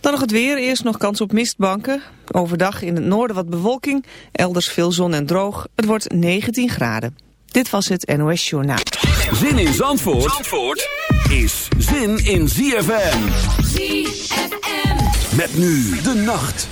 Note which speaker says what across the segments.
Speaker 1: Dan nog het weer. Eerst nog kans op mistbanken. Overdag in het noorden wat bewolking. Elders veel zon en droog. Het wordt 19 graden. Dit was het NOS Journaal.
Speaker 2: Zin in Zandvoort, Zandvoort is zin in ZFM. ZFM. Met nu de nacht.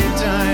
Speaker 3: time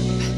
Speaker 4: Leadership.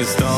Speaker 4: It's
Speaker 2: all